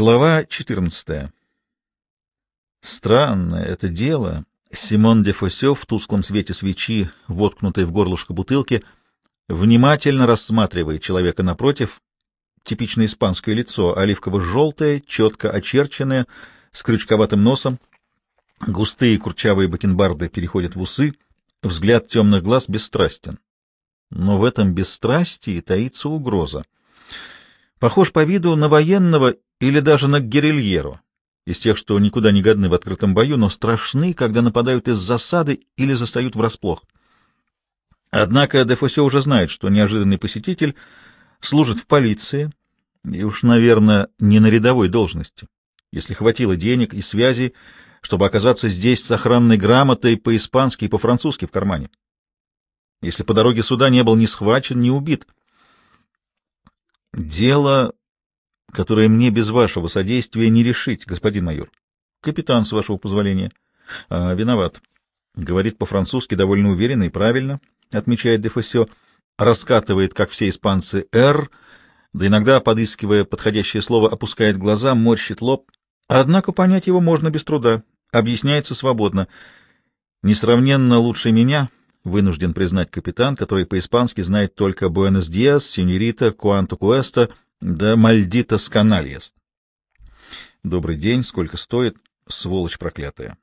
Глава 14. Странное это дело. Симон де Фосе в тусклом свете свечи, воткнутой в горлышко бутылки, внимательно рассматривает человека напротив. Типичное испанское лицо, оливково-желтое, четко очерченное, с крючковатым носом. Густые курчавые бакенбарды переходят в усы, взгляд темных глаз бесстрастен. Но в этом бесстрастии таится угроза. Похож по виду на военного или даже на герильеру, из тех, что никуда не годны в открытом бою, но страшны, когда нападают из засады или застают врасплох. Однако Дефосе уже знает, что неожиданный посетитель служит в полиции, и уж, наверное, не на рядовой должности. Если хватило денег и связей, чтобы оказаться здесь с охранной грамотой по-испански и по-французски в кармане. Если по дороге сюда не был ни схвачен, ни убит. Дело которое мне без вашего содействия не решить, господин майор. Капитан, с вашего позволения. А, виноват. Говорит по-французски довольно уверенно и правильно, отмечает Дефосе. Раскатывает, как все испанцы, «р», да иногда, подыскивая подходящее слово, опускает глаза, морщит лоб. Однако понять его можно без труда. Объясняется свободно. Несравненно лучше меня, вынужден признать капитан, который по-испански знает только «Буэнос-Диас», «Синьорита», «Куанто Куэста», да мальдитас канальяс. Добрый день, сколько стоит, сволочь проклятая.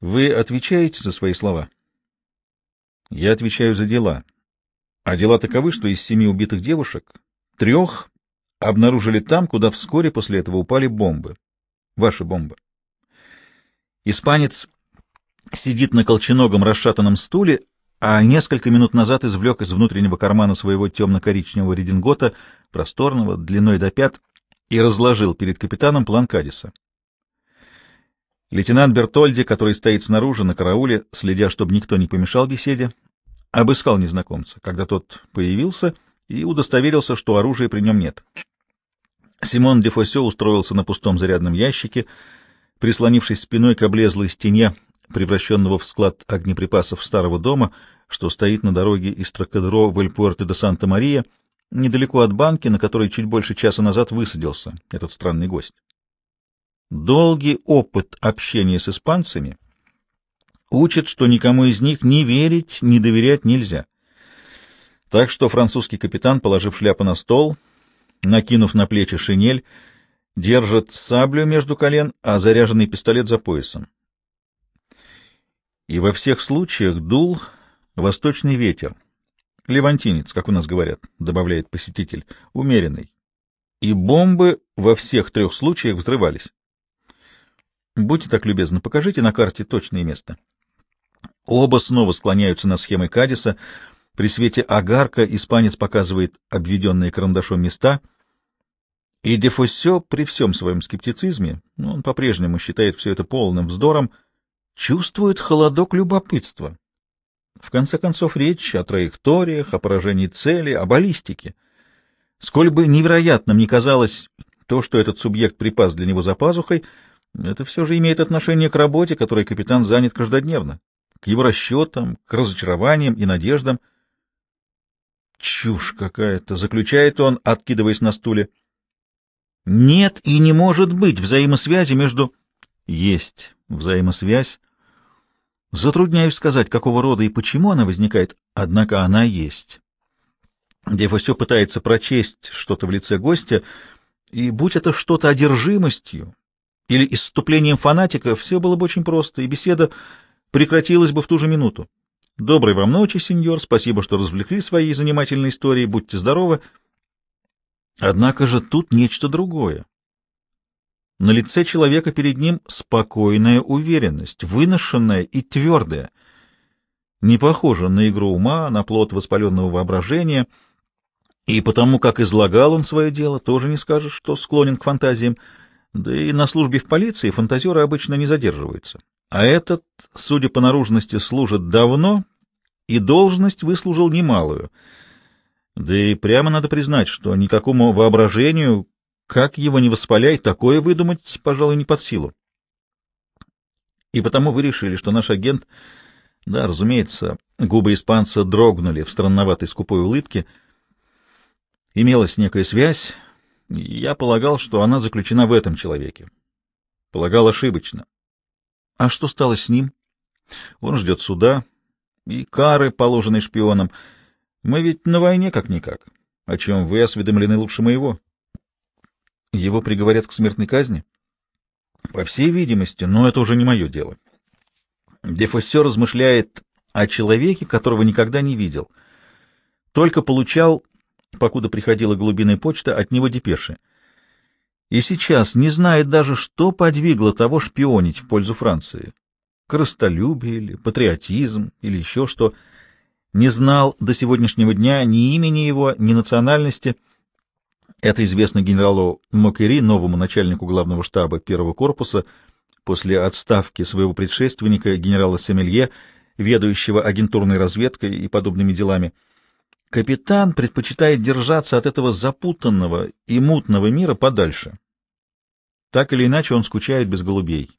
Вы отвечаете за свои слова? Я отвечаю за дела. А дела таковы, что из семи убитых девушек трех обнаружили там, куда вскоре после этого упали бомбы. Ваши бомбы. Испанец сидит на колченогом расшатанном стуле, а несколько минут назад извлек из внутреннего кармана своего темно-коричневого редингота, просторного, длиной до пят, и разложил перед капитаном план Кадиса. Лейтенант Бертольди, который стоит снаружи на карауле, следя, чтобы никто не помешал беседе, обыскал незнакомца, когда тот появился и удостоверился, что оружия при нем нет. Симон Дефосе устроился на пустом зарядном ящике, прислонившись спиной к облезлой стене превращенного в склад огнеприпасов старого дома, что стоит на дороге из Тракадеро в Эльпуэрте де Санта-Мария, недалеко от банки, на которой чуть больше часа назад высадился этот странный гость. Долгий опыт общения с испанцами учит, что никому из них ни верить, ни доверять нельзя. Так что французский капитан, положив шляпу на стол, накинув на плечи шинель, держит саблю между колен, а заряженный пистолет за поясом и во всех случаях дул восточный ветер. Левантинец, как у нас говорят, добавляет посетитель, умеренный. И бомбы во всех трех случаях взрывались. Будьте так любезны, покажите на карте точное место. Оба снова склоняются на схемы Кадиса. При свете агарка испанец показывает обведенные карандашом места. И Дефосе при всем своем скептицизме, он по-прежнему считает все это полным вздором, — чувствует холодок любопытства. В конце концов, речь о траекториях, о поражении цели, о баллистике. Сколь бы невероятным ни казалось то, что этот субъект припас для него за пазухой, это все же имеет отношение к работе, которой капитан занят каждодневно, к его расчетам, к разочарованиям и надеждам. Чушь какая-то, заключает он, откидываясь на стуле. Нет и не может быть взаимосвязи между... Есть взаимосвязь Затрудняюсь сказать, какого рода и почему она возникает, однако она есть. Дефосе пытается прочесть что-то в лице гостя, и будь это что-то одержимостью или исступлением фанатика, все было бы очень просто, и беседа прекратилась бы в ту же минуту. Доброй вам ночи, сеньор, спасибо, что развлекли своей занимательной историей, будьте здоровы. Однако же тут нечто другое. На лице человека перед ним спокойная уверенность, выношенная и твердая. Не похожа на игру ума, на плод воспаленного воображения, и потому, как излагал он свое дело, тоже не скажешь, что склонен к фантазиям, да и на службе в полиции фантазеры обычно не задерживаются. А этот, судя по наружности, служит давно, и должность выслужил немалую. Да и прямо надо признать, что никакому воображению, как его не воспаляй, такое выдумать, пожалуй, не под силу. И потому вы решили, что наш агент... Да, разумеется, губы испанца дрогнули в странноватой скупой улыбке. Имелась некая связь, Я полагал, что она заключена в этом человеке. Полагал ошибочно. А что стало с ним? Он ждет суда и кары, положенной шпионам. Мы ведь на войне как-никак, о чем вы осведомлены лучше моего. Его приговорят к смертной казни? По всей видимости, но это уже не мое дело. Дефосе размышляет о человеке, которого никогда не видел. Только получал, покуда приходила глубинная почта, от него депеши. И сейчас не знает даже, что подвигло того шпионить в пользу Франции. Крыстолюбие или патриотизм или еще что. Не знал до сегодняшнего дня ни имени его, ни национальности — это известно генералу Мокери, новому начальнику главного штаба первого корпуса, после отставки своего предшественника, генерала Семелье, ведающего агентурной разведкой и подобными делами. Капитан предпочитает держаться от этого запутанного и мутного мира подальше. Так или иначе он скучает без голубей.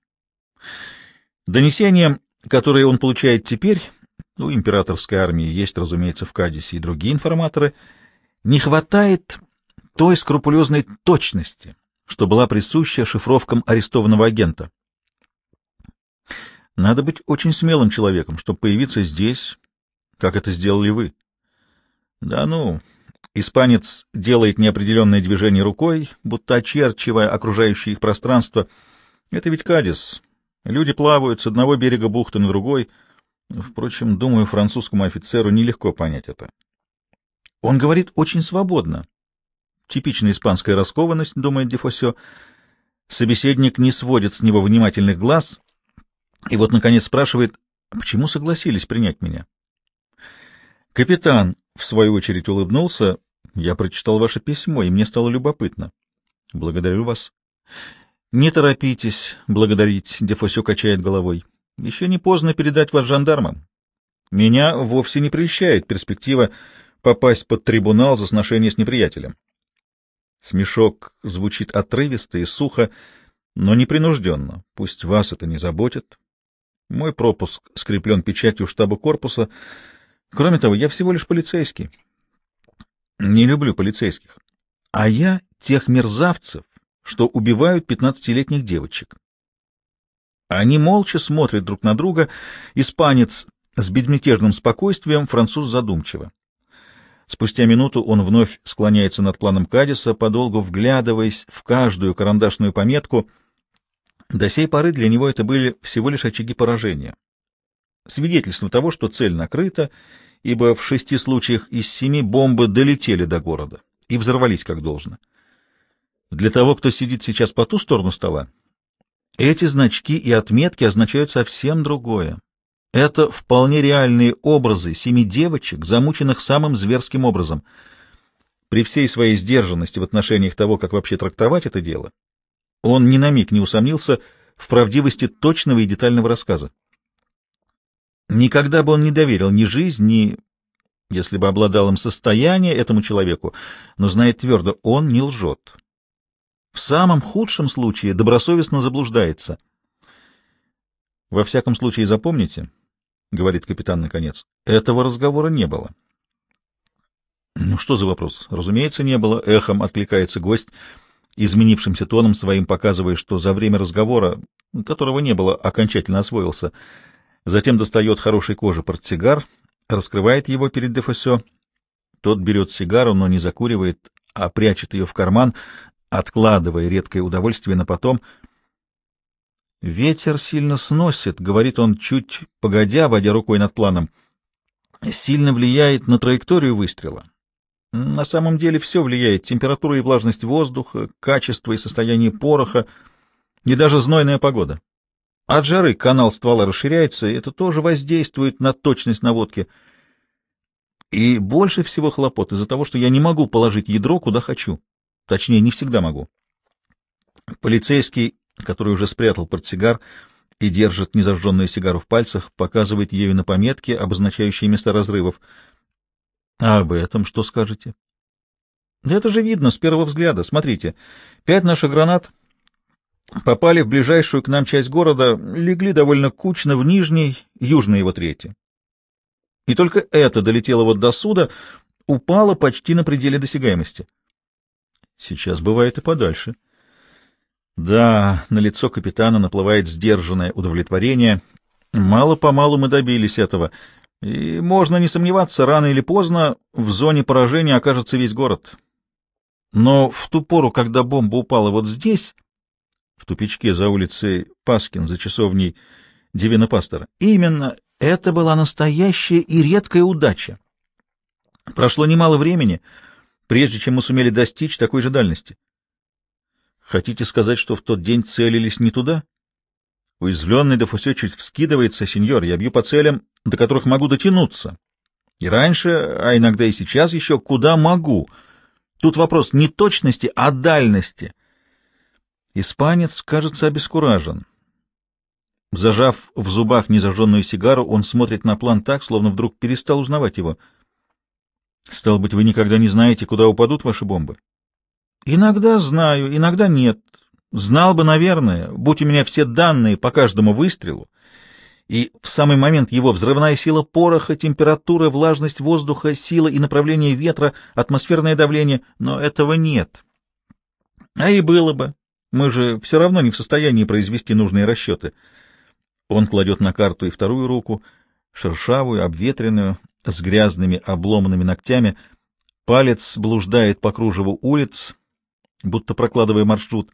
Донесением, которые он получает теперь, у императорской армии есть, разумеется, в Кадисе и другие информаторы, не хватает той скрупулезной точности, что была присуща шифровкам арестованного агента. Надо быть очень смелым человеком, чтобы появиться здесь, как это сделали вы. Да ну, испанец делает неопределенное движение рукой, будто очерчивая окружающее их пространство. Это ведь Кадис. Люди плавают с одного берега бухты на другой. Впрочем, думаю, французскому офицеру нелегко понять это. Он говорит очень свободно, Типичная испанская раскованность, думает Дефосе. Собеседник не сводит с него внимательных глаз и вот, наконец, спрашивает, почему согласились принять меня? Капитан, в свою очередь, улыбнулся. Я прочитал ваше письмо, и мне стало любопытно. Благодарю вас. Не торопитесь благодарить, Дефосе качает головой. Еще не поздно передать вас жандармам. Меня вовсе не прельщает перспектива попасть под трибунал за сношение с неприятелем. Смешок звучит отрывисто и сухо, но непринужденно. Пусть вас это не заботит. Мой пропуск скреплен печатью штаба корпуса. Кроме того, я всего лишь полицейский. Не люблю полицейских. А я тех мерзавцев, что убивают пятнадцатилетних девочек. Они молча смотрят друг на друга, испанец с безмятежным спокойствием, француз задумчиво. Спустя минуту он вновь склоняется над планом Кадиса, подолгу вглядываясь в каждую карандашную пометку. До сей поры для него это были всего лишь очаги поражения. Свидетельство того, что цель накрыта, ибо в шести случаях из семи бомбы долетели до города и взорвались как должно. Для того, кто сидит сейчас по ту сторону стола, эти значки и отметки означают совсем другое. Это вполне реальные образы семи девочек, замученных самым зверским образом. При всей своей сдержанности в отношениях того, как вообще трактовать это дело, он ни на миг не усомнился в правдивости точного и детального рассказа. Никогда бы он не доверил ни жизнь, ни, если бы обладал им состояние этому человеку, но знает твердо, он не лжет. В самом худшем случае добросовестно заблуждается. Во всяком случае, запомните, — говорит капитан наконец. Этого разговора не было. Ну что за вопрос? Разумеется, не было. Эхом откликается гость, изменившимся тоном своим показывая, что за время разговора, которого не было, окончательно освоился. Затем достает хорошей кожи портсигар, раскрывает его перед Дефосе. Тот берет сигару, но не закуривает, а прячет ее в карман, откладывая редкое удовольствие на потом — Ветер сильно сносит, — говорит он, чуть погодя, водя рукой над планом. Сильно влияет на траекторию выстрела. На самом деле все влияет. Температура и влажность воздуха, качество и состояние пороха, и даже знойная погода. От жары канал ствола расширяется, и это тоже воздействует на точность наводки. И больше всего хлопот из-за того, что я не могу положить ядро куда хочу. Точнее, не всегда могу. Полицейский который уже спрятал портсигар и держит незажженную сигару в пальцах, показывает ею на пометки, обозначающие места разрывов. — А об этом что скажете? — Это же видно с первого взгляда. Смотрите, пять наших гранат попали в ближайшую к нам часть города, легли довольно кучно в нижней, южной его трети. И только это долетело вот до суда, упало почти на пределе досягаемости. Сейчас бывает и подальше. Да, на лицо капитана наплывает сдержанное удовлетворение. Мало-помалу мы добились этого. И можно не сомневаться, рано или поздно в зоне поражения окажется весь город. Но в ту пору, когда бомба упала вот здесь, в тупичке за улицей Паскин, за часовней Дивина Пастора, именно это была настоящая и редкая удача. Прошло немало времени, прежде чем мы сумели достичь такой же дальности. Хотите сказать, что в тот день целились не туда? Уязвленный Дефосе чуть вскидывается, сеньор, я бью по целям, до которых могу дотянуться. И раньше, а иногда и сейчас еще, куда могу. Тут вопрос не точности, а дальности. Испанец, кажется, обескуражен. Зажав в зубах незажженную сигару, он смотрит на план так, словно вдруг перестал узнавать его. Стал быть, вы никогда не знаете, куда упадут ваши бомбы? Иногда знаю, иногда нет. Знал бы, наверное, будь у меня все данные по каждому выстрелу, и в самый момент его взрывная сила пороха, температура, влажность воздуха, сила и направление ветра, атмосферное давление, но этого нет. А и было бы. Мы же все равно не в состоянии произвести нужные расчеты. Он кладет на карту и вторую руку, шершавую, обветренную, с грязными обломанными ногтями. Палец блуждает по кружеву улиц, будто прокладывая маршрут.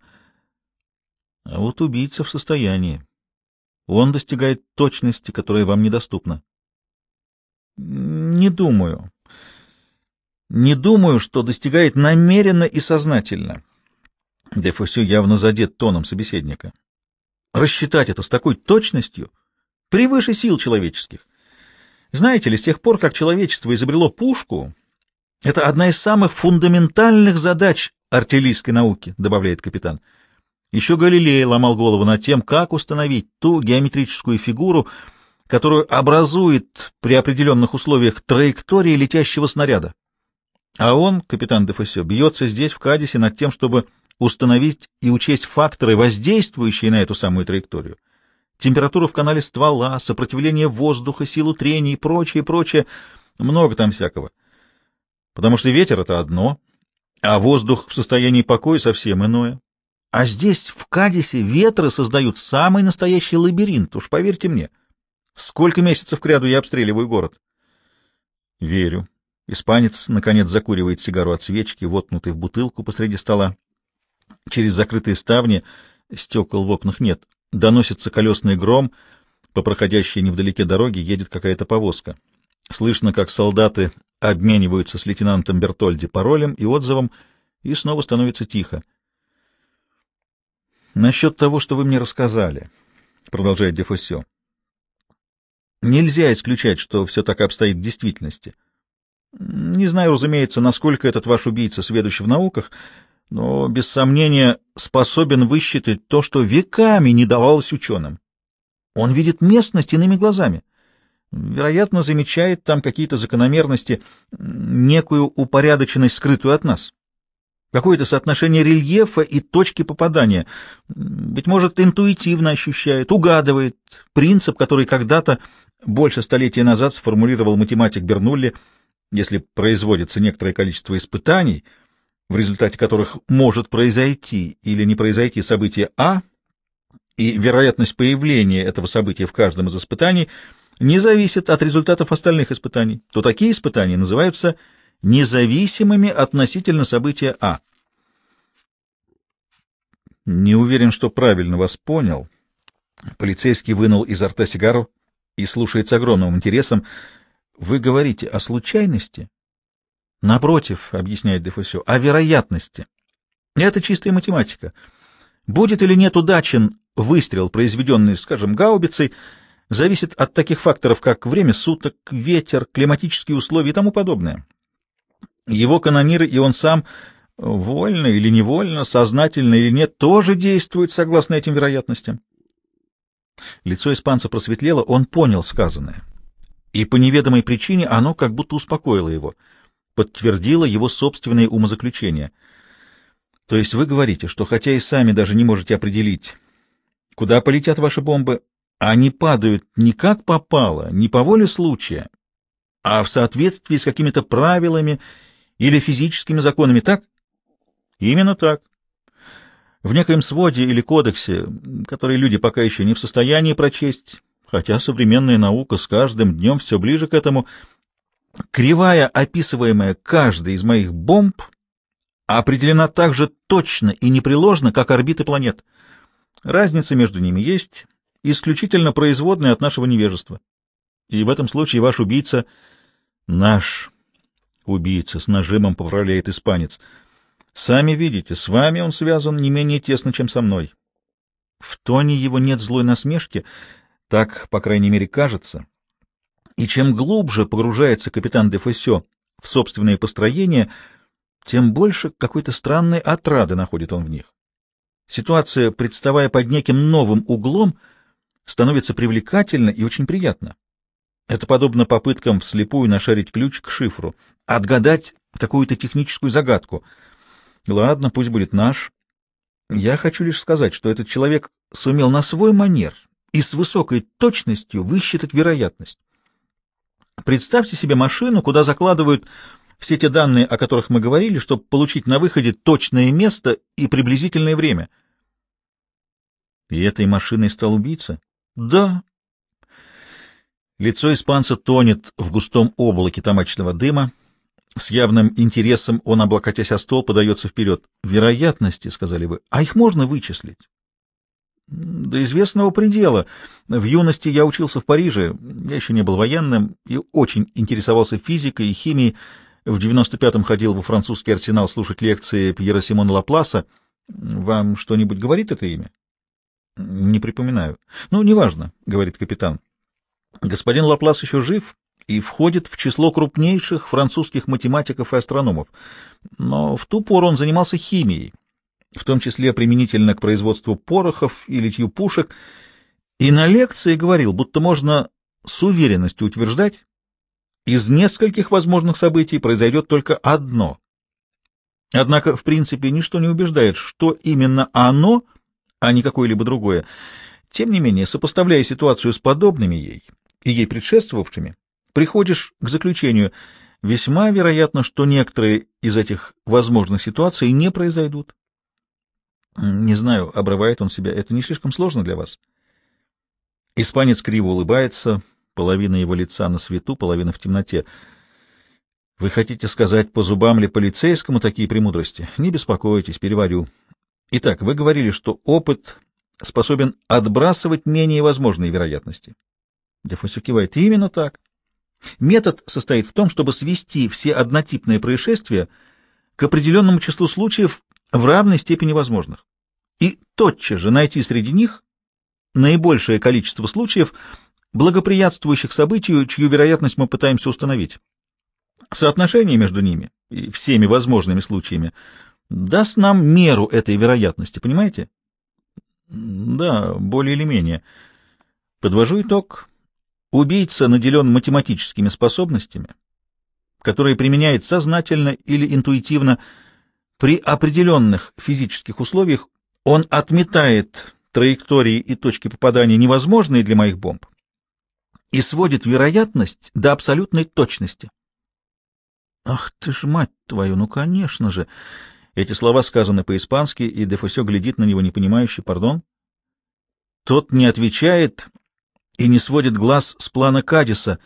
А вот убийца в состоянии. Он достигает точности, которая вам недоступна. Не думаю. Не думаю, что достигает намеренно и сознательно. Дефосю явно задет тоном собеседника. Рассчитать это с такой точностью превыше сил человеческих. Знаете ли, с тех пор, как человечество изобрело пушку, это одна из самых фундаментальных задач артиллерийской науки, добавляет капитан. Еще Галилей ломал голову над тем, как установить ту геометрическую фигуру, которую образует при определенных условиях траектория летящего снаряда. А он, капитан Дефосе, бьется здесь, в Кадисе, над тем, чтобы установить и учесть факторы, воздействующие на эту самую траекторию. Температуру в канале ствола, сопротивление воздуха, силу трения и прочее, прочее. Много там всякого. Потому что ветер — это одно, а воздух в состоянии покоя совсем иное. А здесь, в Кадисе, ветры создают самый настоящий лабиринт, уж поверьте мне. Сколько месяцев кряду я обстреливаю город? Верю. Испанец, наконец, закуривает сигару от свечки, воткнутой в бутылку посреди стола. Через закрытые ставни, стекол в окнах нет, доносится колесный гром, по проходящей невдалеке дороге едет какая-то повозка. Слышно, как солдаты обмениваются с лейтенантом Бертольди паролем и отзывом, и снова становится тихо. Насчет того, что вы мне рассказали, продолжает Дефосе. Нельзя исключать, что все так обстоит в действительности. Не знаю, разумеется, насколько этот ваш убийца сведущий в науках, но, без сомнения, способен высчитать то, что веками не давалось ученым. Он видит местность иными глазами. Вероятно, замечает там какие-то закономерности, некую упорядоченность, скрытую от нас какое-то соотношение рельефа и точки попадания. Быть может, интуитивно ощущает, угадывает принцип, который когда-то, больше столетия назад, сформулировал математик Бернулли, если производится некоторое количество испытаний, в результате которых может произойти или не произойти событие А, и вероятность появления этого события в каждом из испытаний не зависит от результатов остальных испытаний, то такие испытания называются независимыми относительно события А. Не уверен, что правильно вас понял. Полицейский вынул изо рта сигару и слушает с огромным интересом. Вы говорите о случайности? Напротив, объясняет Дефусё, о вероятности. Это чистая математика. Будет или нет удачен выстрел, произведенный, скажем, гаубицей, зависит от таких факторов, как время суток, ветер, климатические условия и тому подобное. Его канониры и он сам, вольно или невольно, сознательно или нет, тоже действуют согласно этим вероятностям. Лицо испанца просветлело, он понял сказанное. И по неведомой причине оно как будто успокоило его, подтвердило его собственные умозаключения. То есть вы говорите, что хотя и сами даже не можете определить, куда полетят ваши бомбы, они падают не как попало, не по воле случая, а в соответствии с какими-то правилами или физическими законами, так? Именно так. В некоем своде или кодексе, который люди пока еще не в состоянии прочесть, хотя современная наука с каждым днем все ближе к этому, кривая, описываемая каждой из моих бомб, определена так же точно и непреложно, как орбиты планет. Разница между ними есть, исключительно производная от нашего невежества. И в этом случае ваш убийца — наш убийца, с нажимом поправляет испанец. Сами видите, с вами он связан не менее тесно, чем со мной. В тоне его нет злой насмешки, так, по крайней мере, кажется. И чем глубже погружается капитан де Фоссё в собственные построения, тем больше какой-то странной отрады находит он в них. Ситуация, представая под неким новым углом, становится привлекательна и очень приятна. Это подобно попыткам вслепую нашарить ключ к шифру, отгадать какую-то техническую загадку. Ладно, пусть будет наш. Я хочу лишь сказать, что этот человек сумел на свой манер и с высокой точностью высчитать вероятность. Представьте себе машину, куда закладывают все те данные, о которых мы говорили, чтобы получить на выходе точное место и приблизительное время. И этой машиной стал убийца? Да. Лицо испанца тонет в густом облаке тамачного дыма. С явным интересом он, облокотясь о стол, подается вперед. «Вероятности», — сказали вы, — «а их можно вычислить?» «До известного предела. В юности я учился в Париже, я еще не был военным и очень интересовался физикой и химией. В 95-м ходил во французский арсенал слушать лекции Пьера Симона Лапласа. Вам что-нибудь говорит это имя?» «Не припоминаю». «Ну, неважно», — говорит капитан. «Господин Лаплас еще жив и входит в число крупнейших французских математиков и астрономов, но в ту пору он занимался химией, в том числе применительно к производству порохов и литью пушек, и на лекции говорил, будто можно с уверенностью утверждать, из нескольких возможных событий произойдет только одно. Однако, в принципе, ничто не убеждает, что именно оно, а не какое-либо другое. Тем не менее, сопоставляя ситуацию с подобными ей и ей предшествовавшими, приходишь к заключению, весьма вероятно, что некоторые из этих возможных ситуаций не произойдут. Не знаю, обрывает он себя, это не слишком сложно для вас? Испанец криво улыбается, половина его лица на свету, половина в темноте. Вы хотите сказать, по зубам ли полицейскому такие премудрости? Не беспокойтесь, переварю. Итак, вы говорили, что опыт способен отбрасывать менее возможные вероятности. Дефосю кивает. Именно так. Метод состоит в том, чтобы свести все однотипные происшествия к определенному числу случаев в равной степени возможных и тотчас же найти среди них наибольшее количество случаев, благоприятствующих событию, чью вероятность мы пытаемся установить. Соотношение между ними и всеми возможными случаями даст нам меру этой вероятности, понимаете? Да, более или менее. Подвожу итог. Убийца наделен математическими способностями, которые применяет сознательно или интуитивно. При определенных физических условиях он отметает траектории и точки попадания, невозможные для моих бомб, и сводит вероятность до абсолютной точности. Ах ты ж, мать твою, ну, конечно же! Эти слова сказаны по-испански, и Дефосе глядит на него непонимающе, пардон. Тот не отвечает и не сводит глаз с плана Кадиса.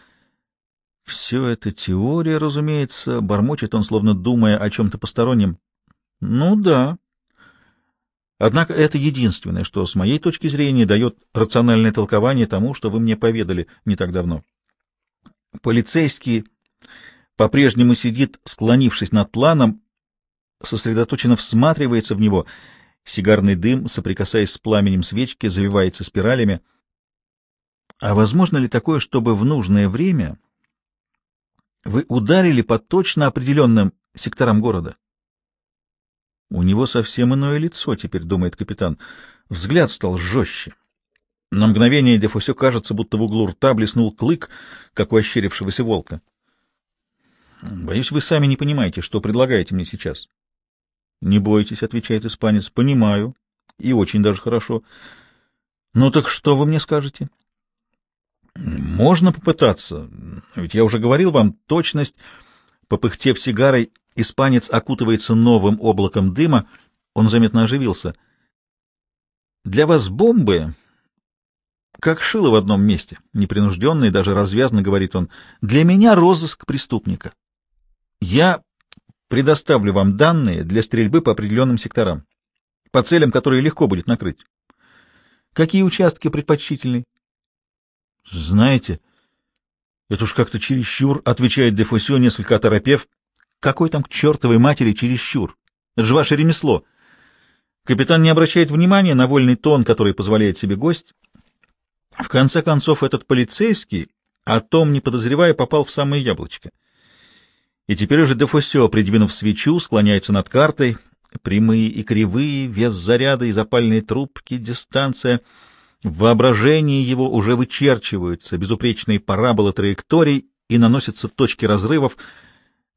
Все это теория, разумеется, бормочет он, словно думая о чем-то постороннем. Ну да. Однако это единственное, что с моей точки зрения дает рациональное толкование тому, что вы мне поведали не так давно. Полицейский по-прежнему сидит, склонившись над планом, сосредоточенно всматривается в него. Сигарный дым, соприкасаясь с пламенем свечки, завивается спиралями — а возможно ли такое, чтобы в нужное время вы ударили по точно определенным секторам города? У него совсем иное лицо, теперь думает капитан. Взгляд стал жестче. На мгновение Дефосе кажется, будто в углу рта блеснул клык, как у ощерившегося волка. Боюсь, вы сами не понимаете, что предлагаете мне сейчас. Не бойтесь, отвечает испанец. Понимаю. И очень даже хорошо. Ну так что вы мне скажете? Можно попытаться, ведь я уже говорил вам, точность, попыхтев сигарой, Испанец окутывается новым облаком дыма, он заметно оживился. «Для вас бомбы как шило в одном месте, непринужденно и даже развязно, говорит он. Для меня розыск преступника. Я предоставлю вам данные для стрельбы по определенным секторам, по целям, которые легко будет накрыть. Какие участки предпочтительны? Знаете, это уж как-то чересчур, отвечает Дефусио, несколько оторопев. Какой там к чертовой матери чересчур? Это же ваше ремесло. Капитан не обращает внимания на вольный тон, который позволяет себе гость, в конце концов, этот полицейский, о том не подозревая, попал в самое яблочко. И теперь уже Дефосе, придвинув свечу, склоняется над картой. Прямые и кривые, вес заряда и запальные трубки, дистанция. В воображении его уже вычерчиваются безупречные параболы траекторий и наносятся точки разрывов.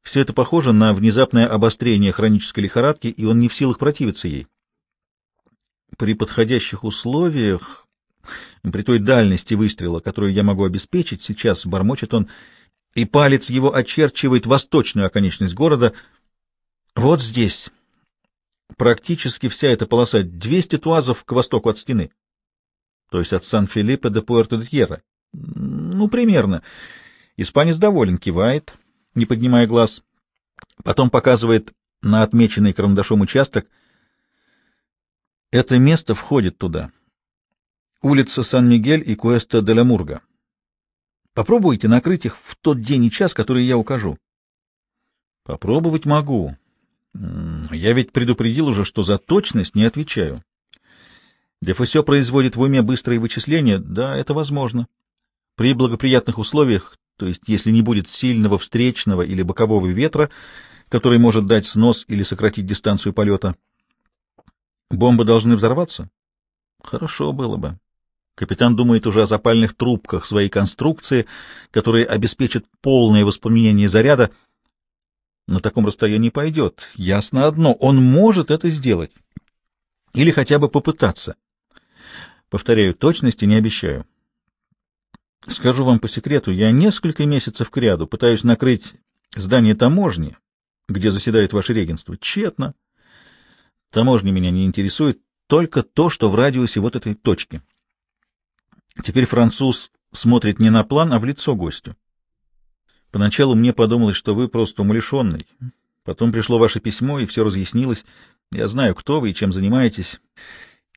Все это похоже на внезапное обострение хронической лихорадки, и он не в силах противиться ей. При подходящих условиях при той дальности выстрела, которую я могу обеспечить, сейчас бормочет он, и палец его очерчивает восточную оконечность города. Вот здесь. Практически вся эта полоса — 200 туазов к востоку от стены. То есть от Сан-Филиппе до Пуэрто-де-Тьерра. Ну, примерно. Испанец доволен, кивает, не поднимая глаз. Потом показывает на отмеченный карандашом участок. Это место входит туда улица Сан-Мигель и Куэста де ла Мурга. Попробуйте накрыть их в тот день и час, который я укажу. Попробовать могу. Я ведь предупредил уже, что за точность не отвечаю. Дефосе производит в уме быстрые вычисления. Да, это возможно. При благоприятных условиях, то есть если не будет сильного встречного или бокового ветра, который может дать снос или сократить дистанцию полета. Бомбы должны взорваться? Хорошо было бы. Капитан думает уже о запальных трубках своей конструкции, которые обеспечат полное воспламенение заряда. На таком расстоянии пойдет. Ясно одно, он может это сделать. Или хотя бы попытаться. Повторяю, точности не обещаю. Скажу вам по секрету, я несколько месяцев кряду пытаюсь накрыть здание таможни, где заседает ваше регенство. Тщетно. Таможня меня не интересует, только то, что в радиусе вот этой точки. Теперь француз смотрит не на план, а в лицо гостю. Поначалу мне подумалось, что вы просто умалишенный. Потом пришло ваше письмо, и все разъяснилось. Я знаю, кто вы и чем занимаетесь.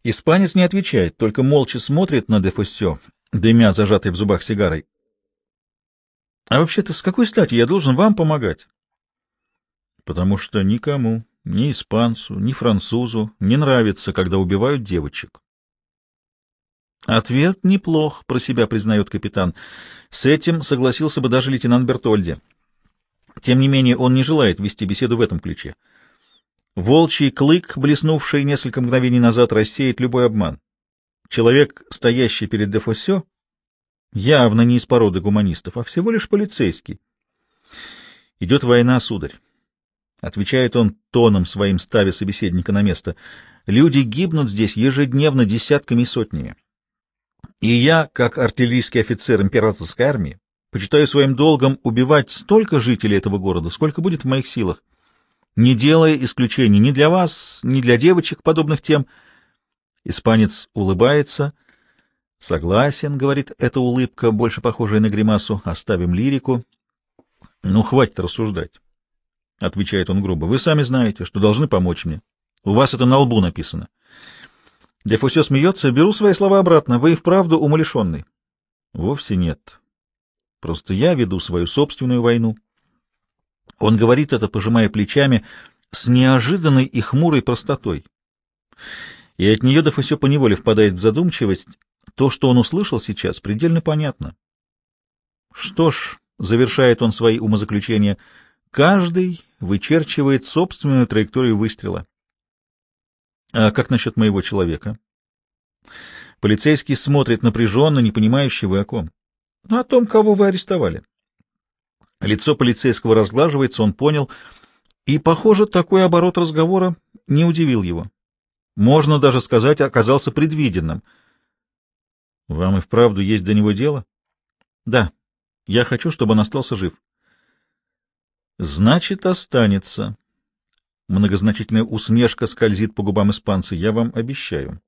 Испанец не отвечает, только молча смотрит на Дефоссё, дымя зажатой в зубах сигарой. А вообще-то с какой стати я должен вам помогать? Потому что никому, ни испанцу, ни французу не нравится, когда убивают девочек. Ответ неплох, про себя признает капитан. С этим согласился бы даже лейтенант Бертольди. Тем не менее, он не желает вести беседу в этом ключе. Волчий клык, блеснувший несколько мгновений назад, рассеет любой обман. Человек, стоящий перед Дефосе, явно не из породы гуманистов, а всего лишь полицейский. Идет война, сударь. Отвечает он тоном своим, ставя собеседника на место. Люди гибнут здесь ежедневно десятками и сотнями. И я, как артиллерийский офицер императорской армии, почитаю своим долгом убивать столько жителей этого города, сколько будет в моих силах, не делая исключений ни для вас, ни для девочек подобных тем. Испанец улыбается. Согласен, говорит, эта улыбка, больше похожая на гримасу. Оставим лирику. Ну, хватит рассуждать, — отвечает он грубо. Вы сами знаете, что должны помочь мне. У вас это на лбу написано. Дефусё смеется. Беру свои слова обратно. Вы и вправду умалишенный. Вовсе нет. Просто я веду свою собственную войну. Он говорит это, пожимая плечами, с неожиданной и хмурой простотой. И от нее Дефусё поневоле впадает в задумчивость. То, что он услышал сейчас, предельно понятно. Что ж, завершает он свои умозаключения, каждый вычерчивает собственную траекторию выстрела. А как насчет моего человека? Полицейский смотрит напряженно, не понимающий вы о ком. Ну, о том, кого вы арестовали. Лицо полицейского разглаживается, он понял, и, похоже, такой оборот разговора не удивил его. Можно даже сказать, оказался предвиденным. Вам и вправду есть до него дело? Да. Я хочу, чтобы он остался жив. Значит, останется. Многозначительная усмешка скользит по губам испанца. Я вам обещаю.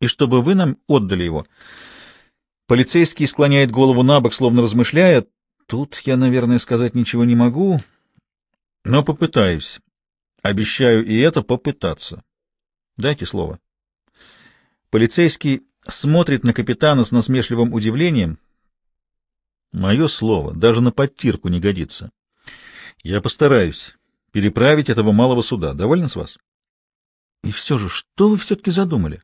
И чтобы вы нам отдали его. Полицейский склоняет голову на бок, словно размышляя. Тут я, наверное, сказать ничего не могу, но попытаюсь. Обещаю и это попытаться. Дайте слово. Полицейский смотрит на капитана с насмешливым удивлением. Мое слово даже на подтирку не годится. Я постараюсь переправить этого малого суда. Довольно с вас? И все же, что вы все-таки задумали?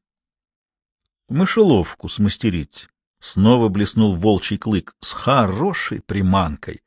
Мышеловку смастерить. Снова блеснул волчий клык с хорошей приманкой.